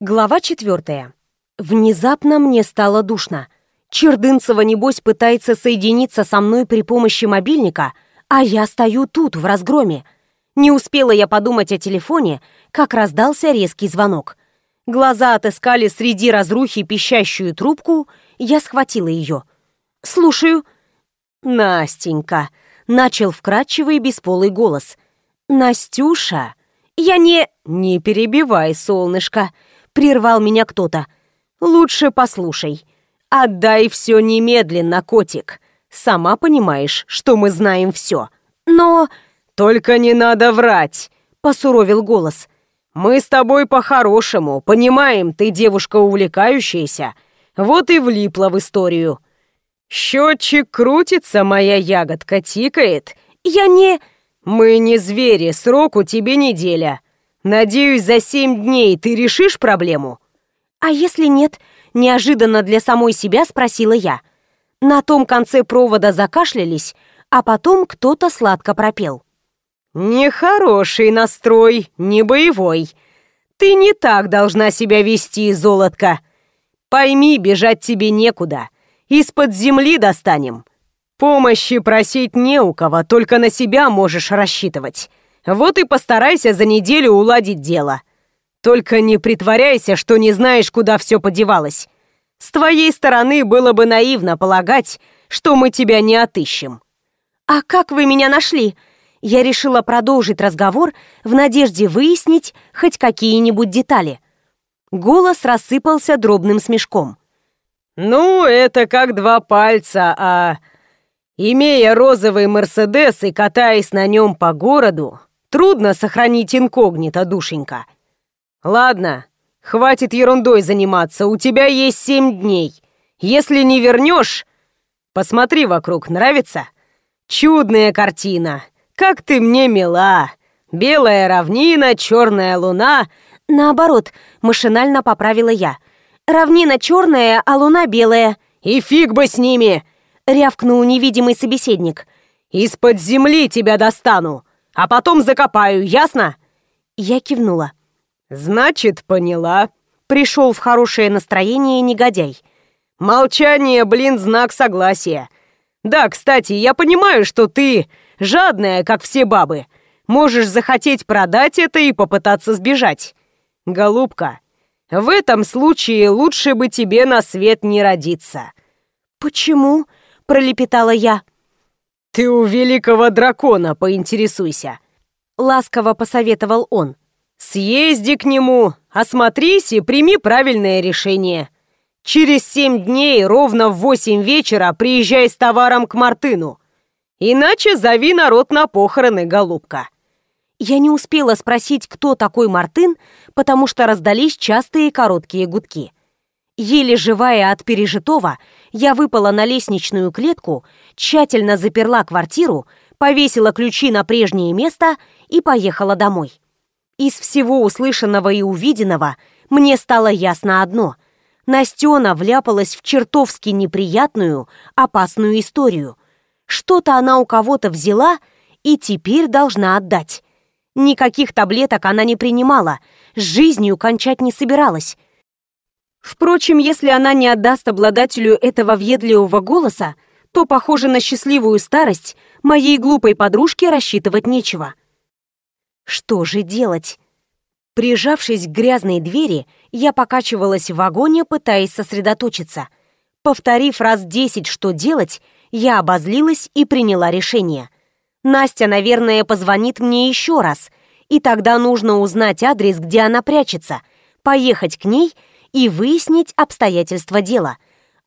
Глава четвертая. Внезапно мне стало душно. Чердынцева, небось, пытается соединиться со мной при помощи мобильника, а я стою тут, в разгроме. Не успела я подумать о телефоне, как раздался резкий звонок. Глаза отыскали среди разрухи пищащую трубку, я схватила ее. «Слушаю». «Настенька», — начал вкрадчивый бесполый голос. «Настюша, я не...» «Не перебивай, солнышко», Прервал меня кто-то. «Лучше послушай. Отдай все немедленно, котик. Сама понимаешь, что мы знаем все. Но...» «Только не надо врать!» — посуровил голос. «Мы с тобой по-хорошему, понимаем, ты девушка увлекающаяся. Вот и влипла в историю. Счетчик крутится, моя ягодка тикает. Я не...» «Мы не звери, срок у тебе неделя. Надеюсь, за семь дней ты решишь проблему? А если нет? Неожиданно для самой себя спросила я. На том конце провода закашлялись, а потом кто-то сладко пропел. «Нехороший настрой, не боевой. Ты не так должна себя вести, золотка. Пойми, бежать тебе некуда. Из-под земли достанем. Помощи просить не у кого, только на себя можешь рассчитывать. Вот и постарайся за неделю уладить дело. Только не притворяйся, что не знаешь, куда все подевалось. С твоей стороны было бы наивно полагать, что мы тебя не отыщем. А как вы меня нашли? Я решила продолжить разговор в надежде выяснить хоть какие-нибудь детали. Голос рассыпался дробным смешком. «Ну, это как два пальца, а...» Имея розовый Мерседес и катаясь на нем по городу, Трудно сохранить инкогнито, душенька. Ладно, хватит ерундой заниматься, у тебя есть семь дней. Если не вернешь, посмотри вокруг, нравится? Чудная картина, как ты мне мила. Белая равнина, черная луна. Наоборот, машинально поправила я. Равнина черная, а луна белая. И фиг бы с ними! Рявкнул невидимый собеседник. Из-под земли тебя достану а потом закопаю, ясно?» Я кивнула. «Значит, поняла». Пришел в хорошее настроение негодяй. «Молчание, блин, знак согласия. Да, кстати, я понимаю, что ты жадная, как все бабы. Можешь захотеть продать это и попытаться сбежать. Голубка, в этом случае лучше бы тебе на свет не родиться». «Почему?» — пролепетала я. «Ты у великого дракона поинтересуйся», — ласково посоветовал он. «Съезди к нему, осмотрись и прими правильное решение. Через семь дней ровно в восемь вечера приезжай с товаром к Мартыну. Иначе зови народ на похороны, голубка». Я не успела спросить, кто такой Мартын, потому что раздались частые короткие гудки. Еле живая от пережитого, я выпала на лестничную клетку, тщательно заперла квартиру, повесила ключи на прежнее место и поехала домой. Из всего услышанного и увиденного мне стало ясно одно. Настена вляпалась в чертовски неприятную, опасную историю. Что-то она у кого-то взяла и теперь должна отдать. Никаких таблеток она не принимала, с жизнью кончать не собиралась. Впрочем, если она не отдаст обладателю этого въедливого голоса, то, похоже на счастливую старость, моей глупой подружке рассчитывать нечего. Что же делать? Прижавшись к грязной двери, я покачивалась в вагоне, пытаясь сосредоточиться. Повторив раз десять, что делать, я обозлилась и приняла решение. Настя, наверное, позвонит мне еще раз, и тогда нужно узнать адрес, где она прячется, поехать к ней — и выяснить обстоятельства дела.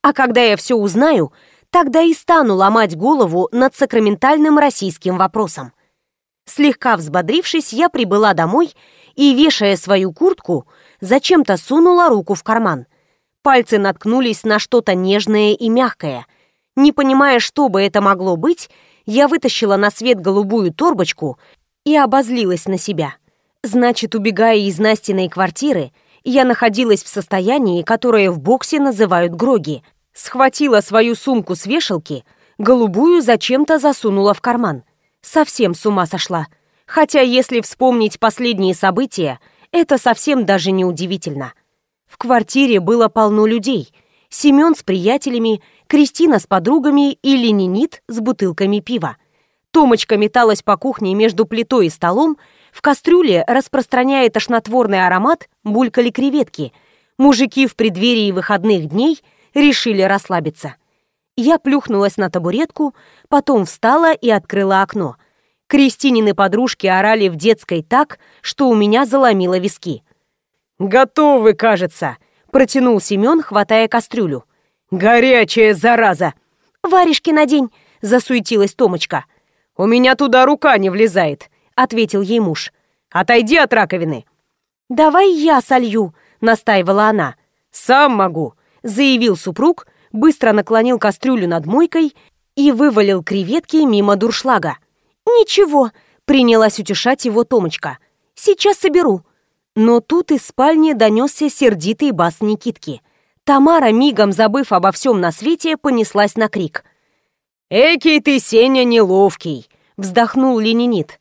А когда я все узнаю, тогда и стану ломать голову над сакраментальным российским вопросом. Слегка взбодрившись, я прибыла домой и, вешая свою куртку, зачем-то сунула руку в карман. Пальцы наткнулись на что-то нежное и мягкое. Не понимая, что бы это могло быть, я вытащила на свет голубую торбочку и обозлилась на себя. Значит, убегая из Настиной квартиры, я находилась в состоянии, которое в боксе называют гроги. Схватила свою сумку с вешалки, голубую зачем-то засунула в карман. Совсем с ума сошла. Хотя, если вспомнить последние события, это совсем даже не удивительно. В квартире было полно людей. Семен с приятелями, Кристина с подругами и Ленинит с бутылками пива. Томочка металась по кухне между плитой и столом, в кастрюле, распространяя тошнотворный аромат, булькали креветки. Мужики в преддверии выходных дней решили расслабиться. Я плюхнулась на табуретку, потом встала и открыла окно. Кристинины подружки орали в детской так, что у меня заломило виски. «Готовы, кажется!» — протянул Семен, хватая кастрюлю. «Горячая зараза!» «Варежки надень!» — засуетилась Томочка. «У меня туда рука не влезает!» — ответил ей муж. «Отойди от раковины!» «Давай я солью!» — настаивала она. «Сам могу!» — заявил супруг, быстро наклонил кастрюлю над мойкой и вывалил креветки мимо дуршлага. «Ничего!» — принялась утешать его Томочка. «Сейчас соберу!» Но тут из спальни донесся сердитый бас Никитки. Тамара, мигом забыв обо всем на свете, понеслась на крик. «Экий ты, Сеня, неловкий!» — вздохнул ленинит.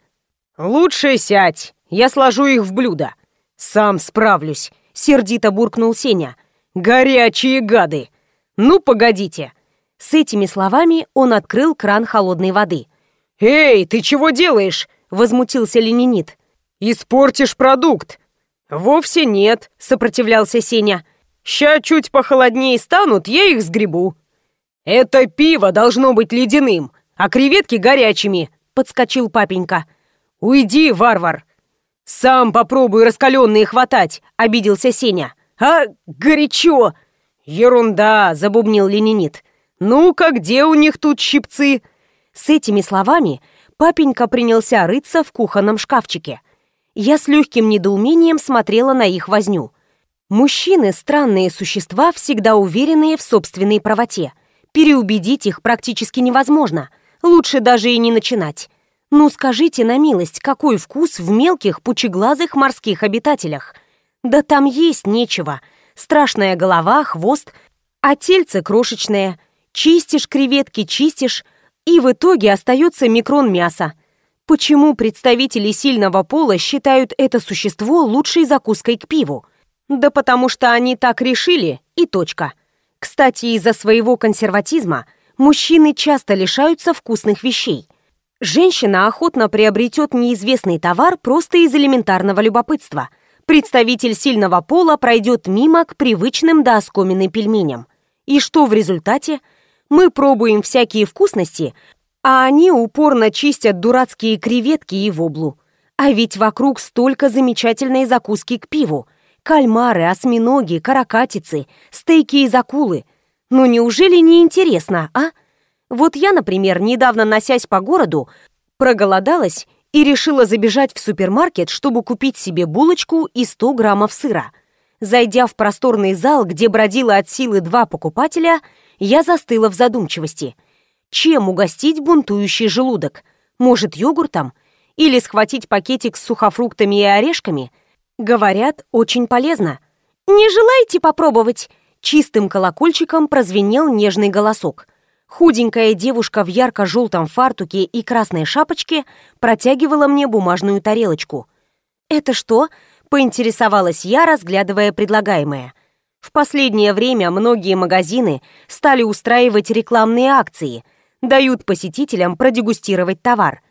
«Лучше сядь, я сложу их в блюдо. Сам справлюсь», — сердито буркнул Сеня. «Горячие гады! Ну, погодите!» С этими словами он открыл кран холодной воды. «Эй, ты чего делаешь?» — возмутился ленинит. «Испортишь продукт!» «Вовсе нет», — сопротивлялся Сеня. «Ща чуть похолоднее станут, я их сгребу». «Это пиво должно быть ледяным, а креветки горячими», — подскочил папенька. «Уйди, варвар!» «Сам попробуй раскаленные хватать», — обиделся Сеня. «А, горячо!» «Ерунда!» — забубнил ленинит. «Ну-ка, где у них тут щипцы?» С этими словами папенька принялся рыться в кухонном шкафчике. Я с легким недоумением смотрела на их возню. Мужчины — странные существа, всегда уверенные в собственной правоте. Переубедить их практически невозможно. Лучше даже и не начинать. Ну скажите на милость, какой вкус в мелких пучеглазых морских обитателях? Да там есть нечего. Страшная голова, хвост, а тельце крошечное. Чистишь креветки, чистишь, и в итоге остается микрон мяса. Почему представители сильного пола считают это существо лучшей закуской к пиву? Да потому что они так решили, и точка. Кстати, из-за своего консерватизма мужчины часто лишаются вкусных вещей. Женщина охотно приобретет неизвестный товар просто из элементарного любопытства. Представитель сильного пола пройдет мимо к привычным до оскомины пельменям. И что в результате? Мы пробуем всякие вкусности, а они упорно чистят дурацкие креветки и воблу. А ведь вокруг столько замечательной закуски к пиву. Кальмары, осьминоги, каракатицы, стейки из акулы. Ну неужели не интересно, а? Вот я, например, недавно носясь по городу, проголодалась и решила забежать в супермаркет, чтобы купить себе булочку и 100 граммов сыра. Зайдя в просторный зал, где бродило от силы два покупателя, я застыла в задумчивости – чем угостить бунтующий желудок? Может, йогуртом? Или схватить пакетик с сухофруктами и орешками? Говорят, очень полезно. «Не желаете попробовать?» Чистым колокольчиком прозвенел нежный голосок. Худенькая девушка в ярко-желтом фартуке и красной шапочке протягивала мне бумажную тарелочку. «Это что?» — поинтересовалась я, разглядывая предлагаемое. В последнее время многие магазины стали устраивать рекламные акции — дают посетителям продегустировать товар.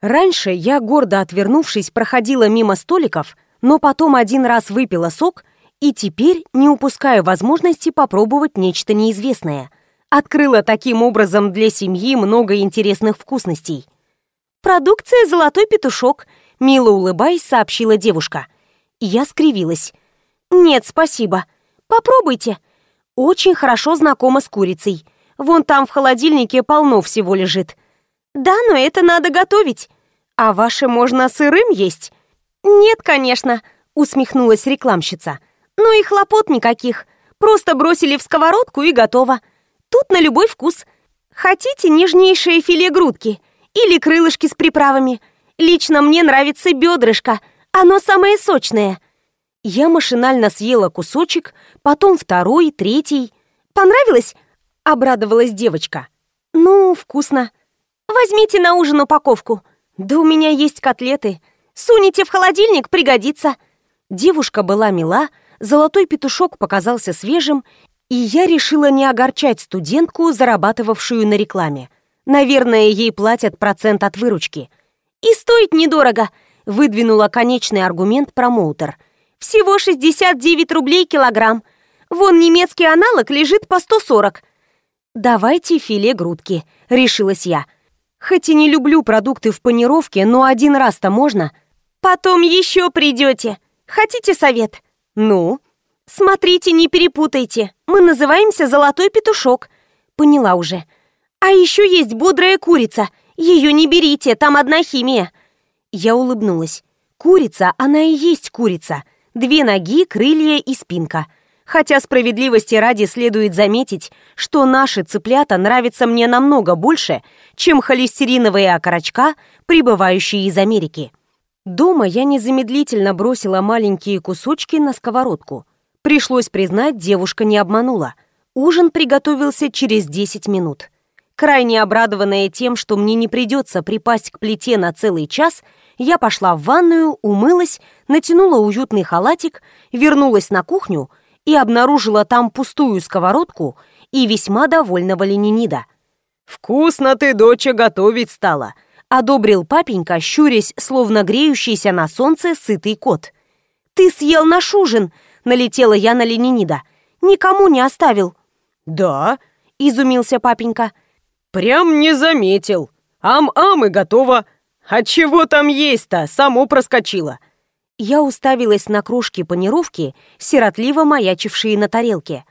Раньше я, гордо отвернувшись, проходила мимо столиков, но потом один раз выпила сок и теперь не упускаю возможности попробовать нечто неизвестное. Открыла таким образом для семьи много интересных вкусностей. «Продукция «Золотой петушок», — мило улыбаясь, сообщила девушка. Я скривилась. «Нет, спасибо. Попробуйте. Очень хорошо знакома с курицей. Вон там в холодильнике полно всего лежит. Да, но это надо готовить. А ваше можно сырым есть? Нет, конечно, усмехнулась рекламщица. Ну и хлопот никаких. Просто бросили в сковородку и готово. Тут на любой вкус. Хотите нежнейшее филе грудки? Или крылышки с приправами? Лично мне нравится бедрышко. Оно самое сочное. Я машинально съела кусочек, потом второй, третий. Понравилось? Обрадовалась девочка. «Ну, вкусно. Возьмите на ужин упаковку. Да у меня есть котлеты. Суните в холодильник, пригодится». Девушка была мила, Золотой петушок показался свежим, и я решила не огорчать студентку, зарабатывавшую на рекламе. Наверное, ей платят процент от выручки. «И стоит недорого», — выдвинула конечный аргумент промоутер. «Всего 69 рублей килограмм. Вон немецкий аналог лежит по 140. «Давайте филе грудки», — решилась я. «Хоть и не люблю продукты в панировке, но один раз-то можно». «Потом еще придете. Хотите совет?» «Ну?» «Смотрите, не перепутайте. Мы называемся «Золотой петушок». Поняла уже. А еще есть бодрая курица. Ее не берите, там одна химия». Я улыбнулась. Курица, она и есть курица. Две ноги, крылья и спинка — Хотя справедливости ради следует заметить, что наши цыплята нравятся мне намного больше, чем холестериновые окорочка, прибывающие из Америки. Дома я незамедлительно бросила маленькие кусочки на сковородку. Пришлось признать, девушка не обманула. Ужин приготовился через 10 минут. Крайне обрадованная тем, что мне не придется припасть к плите на целый час, я пошла в ванную, умылась, натянула уютный халатик, вернулась на кухню и обнаружила там пустую сковородку и весьма довольного Ленинида. «Вкусно ты, доча, готовить стала!» — одобрил папенька, щурясь, словно греющийся на солнце сытый кот. «Ты съел наш ужин!» — налетела я на Ленинида. «Никому не оставил!» «Да?» — изумился папенька. «Прям не заметил. Ам-ам и готово. А чего там есть-то? Само проскочило. Я уставилась на кружки панировки, сиротливо маячившие на тарелке.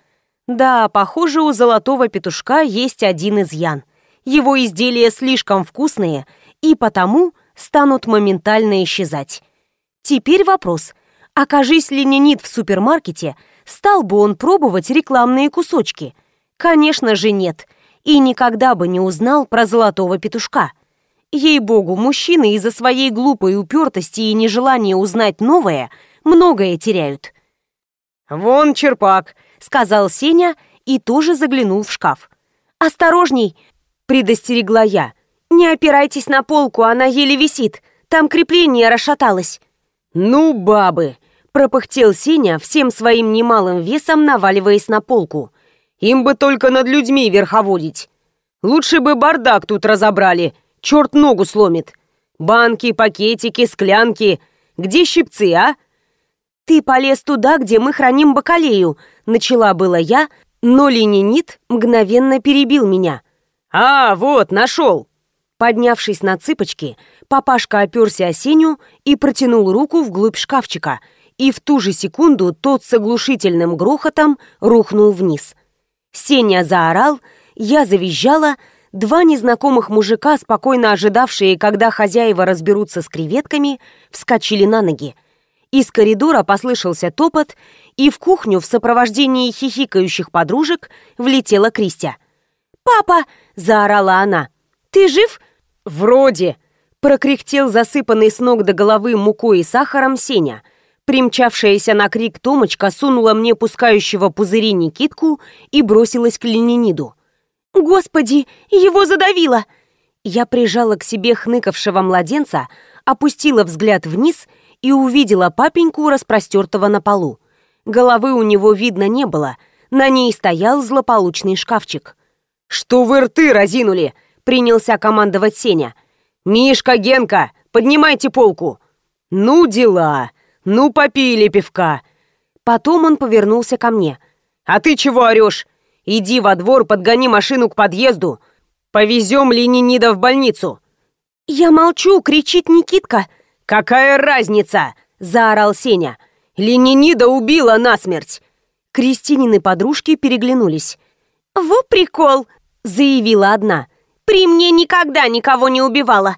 Да, похоже, у золотого петушка есть один изъян. Его изделия слишком вкусные и потому станут моментально исчезать. Теперь вопрос. Окажись ленинит в супермаркете, стал бы он пробовать рекламные кусочки? Конечно же нет. И никогда бы не узнал про золотого петушка. Ей-богу, мужчины из-за своей глупой упертости и нежелания узнать новое многое теряют. «Вон черпак», — сказал Сеня и тоже заглянул в шкаф. «Осторожней!» — предостерегла я. «Не опирайтесь на полку, она еле висит. Там крепление расшаталось». «Ну, бабы!» — пропыхтел Сеня, всем своим немалым весом наваливаясь на полку. «Им бы только над людьми верховодить. Лучше бы бардак тут разобрали, черт ногу сломит. Банки, пакетики, склянки. Где щипцы, а? Ты полез туда, где мы храним бакалею, начала было я, но ленинит мгновенно перебил меня. А, вот, нашел. Поднявшись на цыпочки, папашка оперся о Сеню и протянул руку вглубь шкафчика, и в ту же секунду тот с оглушительным грохотом рухнул вниз. Сеня заорал, я завизжала, Два незнакомых мужика, спокойно ожидавшие, когда хозяева разберутся с креветками, вскочили на ноги. Из коридора послышался топот, и в кухню в сопровождении хихикающих подружек влетела Кристия. «Папа!» – заорала она. «Ты жив?» «Вроде!» – прокряхтел засыпанный с ног до головы мукой и сахаром Сеня. Примчавшаяся на крик Томочка сунула мне пускающего пузыри Никитку и бросилась к Лениниду. «Господи, его задавило!» Я прижала к себе хныкавшего младенца, опустила взгляд вниз и увидела папеньку, распростертого на полу. Головы у него видно не было, на ней стоял злополучный шкафчик. «Что вы рты разинули?» — принялся командовать Сеня. «Мишка, Генка, поднимайте полку!» «Ну дела! Ну попили пивка!» Потом он повернулся ко мне. «А ты чего орешь? Иди во двор, подгони машину к подъезду. Повезем Ленинида в больницу». «Я молчу!» — кричит Никитка. «Какая разница?» — заорал Сеня. «Ленинида убила насмерть!» Кристинины подружки переглянулись. «Во прикол!» — заявила одна. «При мне никогда никого не убивала!»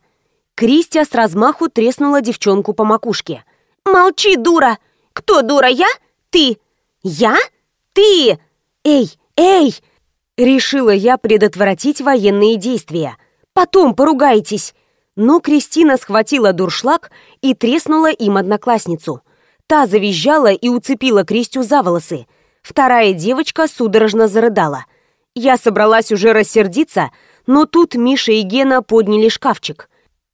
Кристия с размаху треснула девчонку по макушке. «Молчи, дура! Кто дура, я? Ты! Я? Ты! Эй, «Эй!» Решила я предотвратить военные действия. «Потом поругайтесь!» Но Кристина схватила дуршлаг и треснула им одноклассницу. Та завизжала и уцепила Кристю за волосы. Вторая девочка судорожно зарыдала. Я собралась уже рассердиться, но тут Миша и Гена подняли шкафчик.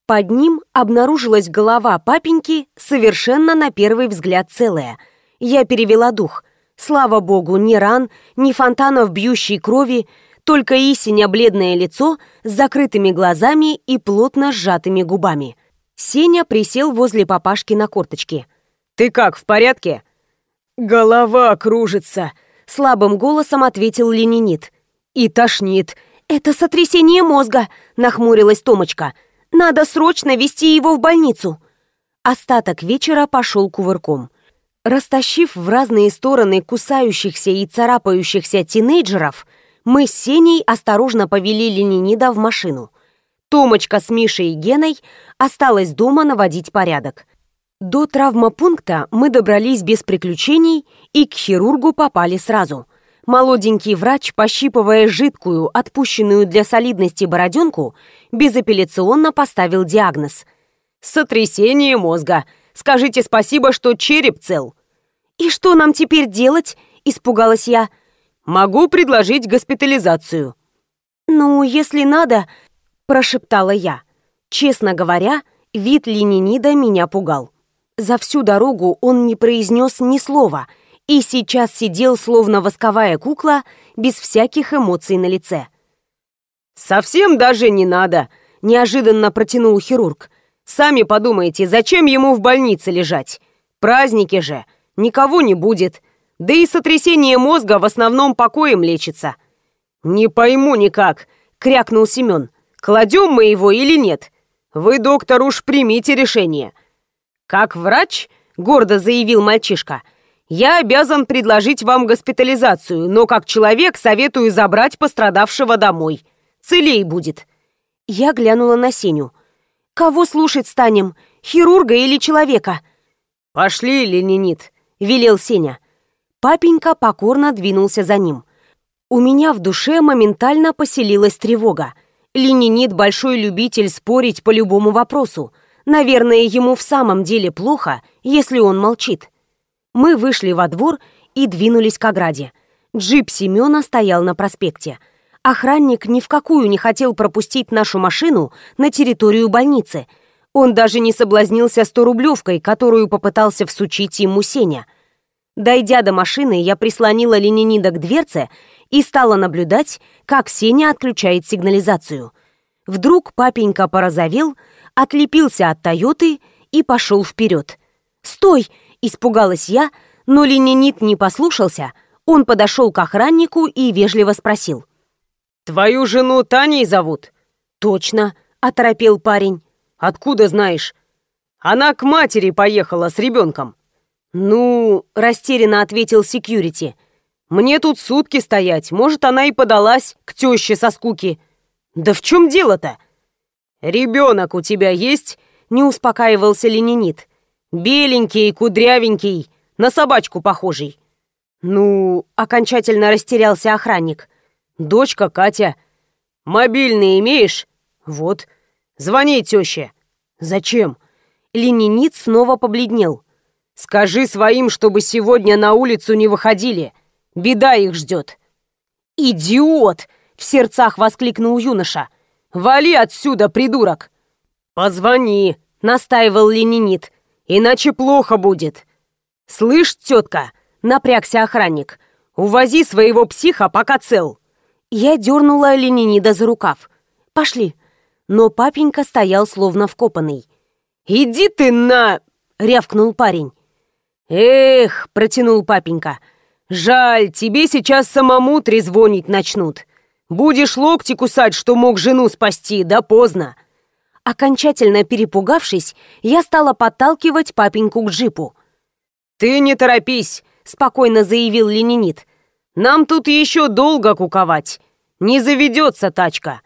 Под ним обнаружилась голова папеньки, совершенно на первый взгляд целая. Я перевела дух. Слава богу, ни ран, ни фонтанов бьющей крови, только истиня бледное лицо с закрытыми глазами и плотно сжатыми губами. Сеня присел возле папашки на корточке. «Ты как, в порядке?» «Голова кружится», — слабым голосом ответил ленинит. «И тошнит». «Это сотрясение мозга», — нахмурилась Томочка. «Надо срочно вести его в больницу». Остаток вечера пошел кувырком. Растащив в разные стороны кусающихся и царапающихся тинейджеров, мы с Сеней осторожно повели Ленинида в машину. Томочка с Мишей и Геной осталась дома наводить порядок. До травмопункта мы добрались без приключений и к хирургу попали сразу. Молоденький врач, пощипывая жидкую, отпущенную для солидности бороденку, безапелляционно поставил диагноз. «Сотрясение мозга. Скажите спасибо, что череп цел». «И что нам теперь делать?» – испугалась я. «Могу предложить госпитализацию». «Ну, если надо», – прошептала я. Честно говоря, вид Ленинида меня пугал. За всю дорогу он не произнес ни слова и сейчас сидел, словно восковая кукла, без всяких эмоций на лице. «Совсем даже не надо», — неожиданно протянул хирург. «Сами подумайте, зачем ему в больнице лежать? Праздники же, никого не будет. Да и сотрясение мозга в основном покоем лечится». «Не пойму никак», — крякнул Семен. «Кладем мы его или нет? Вы, доктор, уж примите решение». «Как врач», — гордо заявил мальчишка, «я обязан предложить вам госпитализацию, но как человек советую забрать пострадавшего домой. Целей будет». Я глянула на Сеню. «Кого слушать станем, хирурга или человека?» «Пошли, ленинит», — велел Сеня. Папенька покорно двинулся за ним. У меня в душе моментально поселилась тревога. Ленинит — большой любитель спорить по любому вопросу — Наверное, ему в самом деле плохо, если он молчит. Мы вышли во двор и двинулись к ограде. Джип Семена стоял на проспекте. Охранник ни в какую не хотел пропустить нашу машину на территорию больницы. Он даже не соблазнился сто-рублевкой, которую попытался всучить ему Сеня. Дойдя до машины, я прислонила Ленинида к дверце и стала наблюдать, как Сеня отключает сигнализацию. Вдруг папенька порозовел, отлепился от Тойоты и пошел вперед. «Стой!» – испугалась я, но ленинит не послушался. Он подошел к охраннику и вежливо спросил. «Твою жену Таней зовут?» «Точно», – оторопел парень. «Откуда знаешь?» «Она к матери поехала с ребенком». «Ну...» – растерянно ответил секьюрити. «Мне тут сутки стоять, может, она и подалась к теще со скуки». «Да в чем дело-то?» «Ребенок у тебя есть?» — не успокаивался ленинит. «Беленький, кудрявенький, на собачку похожий». «Ну...» — окончательно растерялся охранник. «Дочка Катя. Мобильный имеешь?» «Вот. Звони теще». «Зачем?» Ленинит снова побледнел. «Скажи своим, чтобы сегодня на улицу не выходили. Беда их ждет». «Идиот!» — в сердцах воскликнул юноша. Вали отсюда, придурок!» «Позвони», — настаивал ленинит, «иначе плохо будет». «Слышь, тетка», — напрягся охранник, «увози своего психа, пока цел». Я дернула ленинида за рукав. «Пошли». Но папенька стоял словно вкопанный. «Иди ты на...» — рявкнул парень. «Эх», — протянул папенька, — «жаль, тебе сейчас самому трезвонить начнут. Будешь локти кусать, что мог жену спасти, да поздно. Окончательно перепугавшись, я стала подталкивать папеньку к джипу. «Ты не торопись», — спокойно заявил ленинит. «Нам тут еще долго куковать. Не заведется тачка».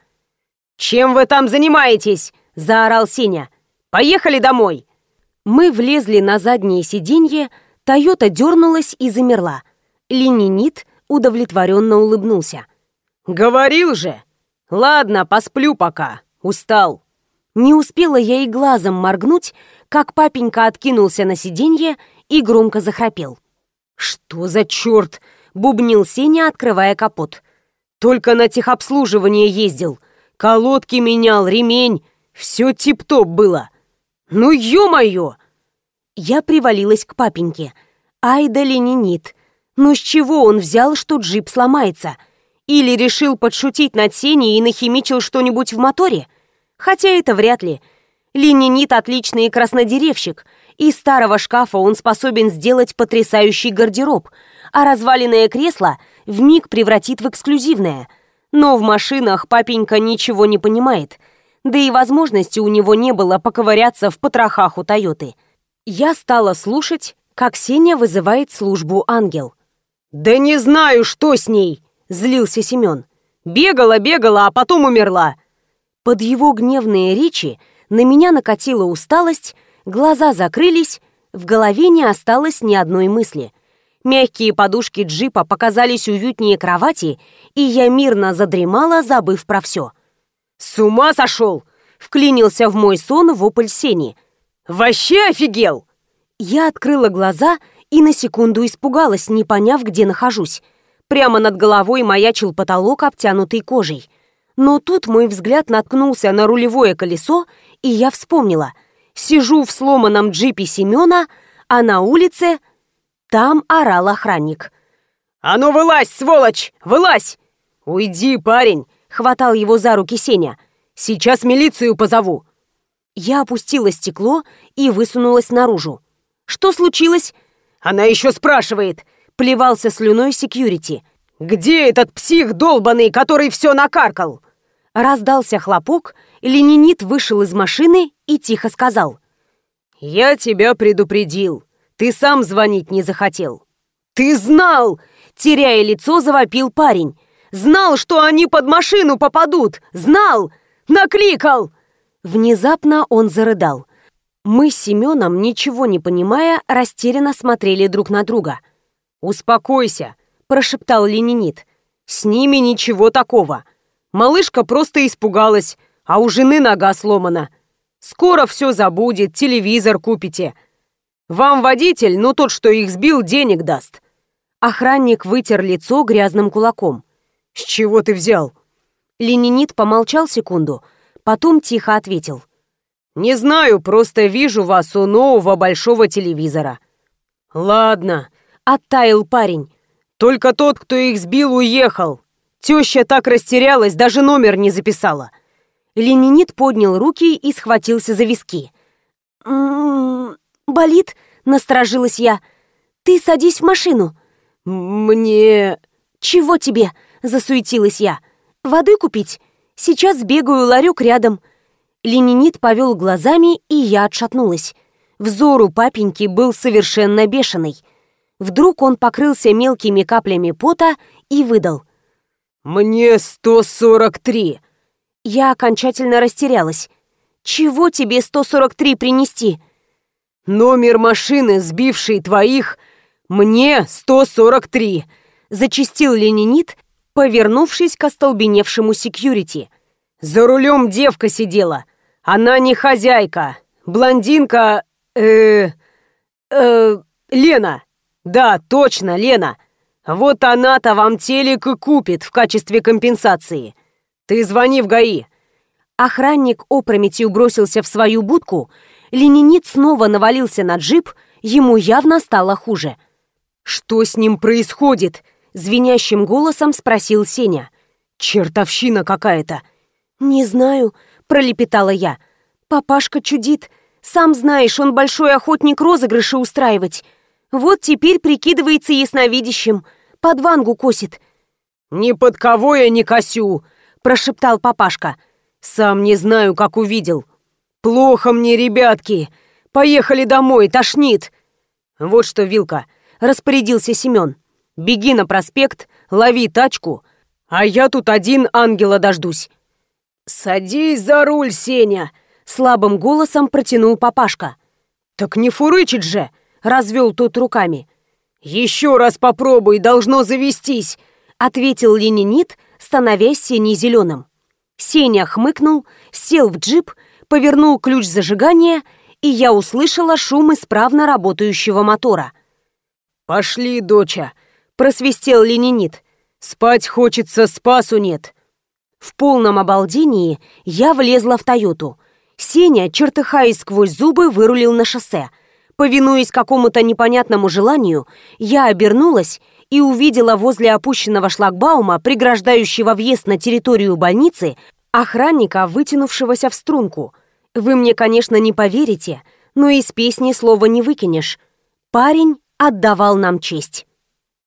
«Чем вы там занимаетесь?» — заорал Сеня. «Поехали домой!» Мы влезли на заднее сиденье, Тойота дернулась и замерла. Ленинит удовлетворенно улыбнулся. «Говорил же! Ладно, посплю пока. Устал». Не успела я и глазом моргнуть, как папенька откинулся на сиденье и громко захрапел. «Что за черт?» — бубнил Сеня, открывая капот. «Только на техобслуживание ездил. Колодки менял, ремень. Все тип-топ было. Ну, ё-моё!» Я привалилась к папеньке. Ай да ленинит. Ну с чего он взял, что джип сломается? Или решил подшутить над Сеней и нахимичил что-нибудь в моторе? Хотя это вряд ли. Ленинит отличный краснодеревщик. Из старого шкафа он способен сделать потрясающий гардероб, а разваленное кресло вмиг превратит в эксклюзивное. Но в машинах папенька ничего не понимает. Да и возможности у него не было поковыряться в потрохах у Тойоты. Я стала слушать, как Сеня вызывает службу «Ангел». «Да не знаю, что с ней!» — злился Семен. «Бегала, бегала, а потом умерла!» Под его гневные речи на меня накатила усталость, глаза закрылись, в голове не осталось ни одной мысли. Мягкие подушки джипа показались уютнее кровати, и я мирно задремала, забыв про все. «С ума сошел!» — вклинился в мой сон вопль Сени. «Вообще офигел!» Я открыла глаза и на секунду испугалась, не поняв, где нахожусь. Прямо над головой маячил потолок, обтянутый кожей. Но тут мой взгляд наткнулся на рулевое колесо, и я вспомнила. Сижу в сломанном джипе Семена, а на улице... Там орал охранник. «А ну вылазь, сволочь! Вылазь!» «Уйди, парень!» — хватал его за руки Сеня. «Сейчас милицию позову!» Я опустила стекло и высунулась наружу. «Что случилось?» «Она еще спрашивает!» — плевался слюной секьюрити. «Где этот псих долбанный, который все накаркал?» Раздался хлопок, ленинит вышел из машины и тихо сказал. «Я тебя предупредил. Ты сам звонить не захотел». «Ты знал!» — теряя лицо, завопил парень. «Знал, что они под машину попадут! Знал! Накликал!» Внезапно он зарыдал. Мы с Семеном, ничего не понимая, растерянно смотрели друг на друга. «Успокойся», — прошептал ленинит. «С ними ничего такого. Малышка просто испугалась, а у жены нога сломана. Скоро все забудет, телевизор купите. Вам водитель, ну тот, что их сбил, денег даст». Охранник вытер лицо грязным кулаком. «С чего ты взял?» Ленинит помолчал секунду, потом тихо ответил. «Не знаю, просто вижу вас у нового большого телевизора». «Ладно», — оттаял парень. «Только тот, кто их сбил, уехал. Теща так растерялась, даже номер не записала». Ленинит поднял руки и схватился за виски. «М «М-м, -м, «Болит?» — насторожилась я. «Ты садись в машину». «Мне...» «Чего тебе?» — засуетилась я. «Воды купить? Сейчас сбегаю, ларек рядом». Ленинит повел глазами, и я отшатнулась. Взор у папеньки был совершенно бешеный. Вдруг он покрылся мелкими каплями пота и выдал. «Мне 143!» Я окончательно растерялась. «Чего тебе 143 принести?» «Номер машины, сбившей твоих, мне 143!» Зачистил ленинит, повернувшись к остолбеневшему секьюрити. «За рулем девка сидела. Она не хозяйка. Блондинка... э... э... Лена. Да, точно, Лена. Вот она-то вам телек и купит в качестве компенсации. Ты звони в ГАИ». Охранник опрометью бросился в свою будку. Ленинит снова навалился на джип. Ему явно стало хуже. «Что с ним происходит?» Звенящим голосом спросил Сеня. «Чертовщина какая-то!» «Не знаю», — пролепетала я. «Папашка чудит. Сам знаешь, он большой охотник розыгрыши устраивать. Вот теперь прикидывается ясновидящим. Под вангу косит». «Ни под кого я не косю», — прошептал папашка. «Сам не знаю, как увидел. Плохо мне, ребятки. Поехали домой, тошнит». «Вот что, Вилка», — распорядился Семен. «Беги на проспект, лови тачку, а я тут один ангела дождусь». «Садись за руль, Сеня!» — слабым голосом протянул папашка. «Так не фурычит же!» — развел тот руками. «Еще раз попробуй, должно завестись!» — ответил ленинит, становясь сине-зеленым. Сеня хмыкнул, сел в джип, повернул ключ зажигания, и я услышала шум исправно работающего мотора. «Пошли, доча!» — просвистел ленинит. «Спать хочется, спасу нет!» В полном обалдении я влезла в «Тойоту». Сеня, чертыхаясь сквозь зубы, вырулил на шоссе. Повинуясь какому-то непонятному желанию, я обернулась и увидела возле опущенного шлагбаума, преграждающего въезд на территорию больницы, охранника, вытянувшегося в струнку. Вы мне, конечно, не поверите, но из песни слова не выкинешь. Парень отдавал нам честь.